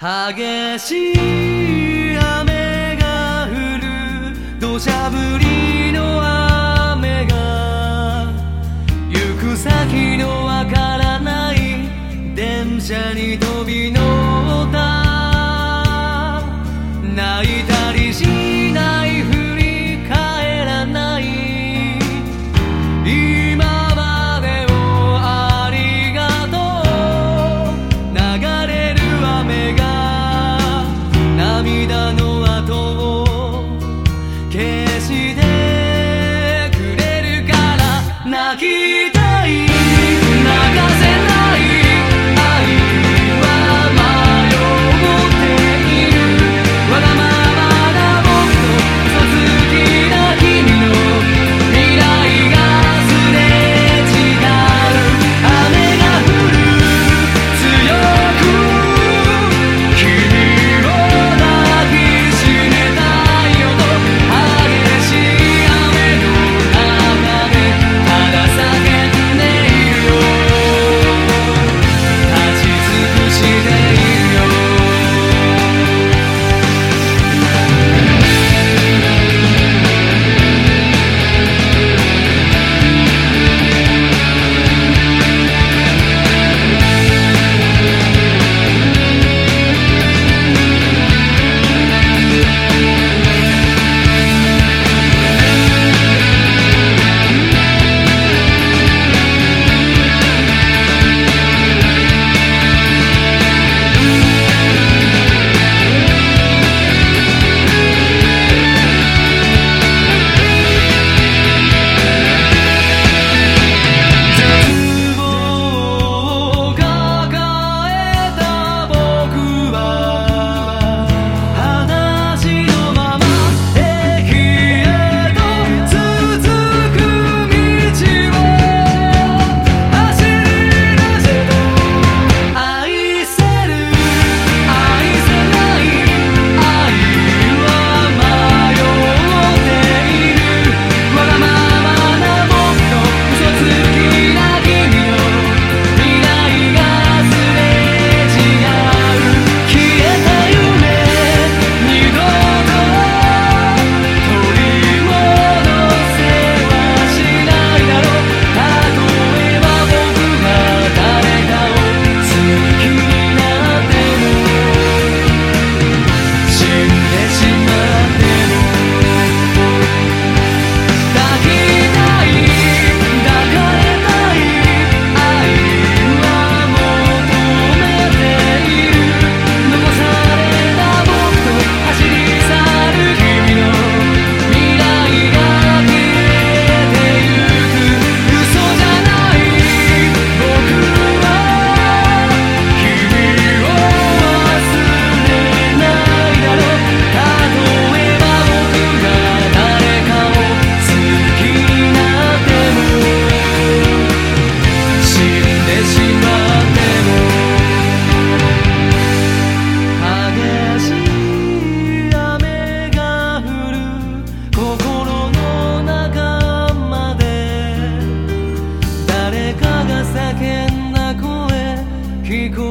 激しい雨が降る土砂降り Kiku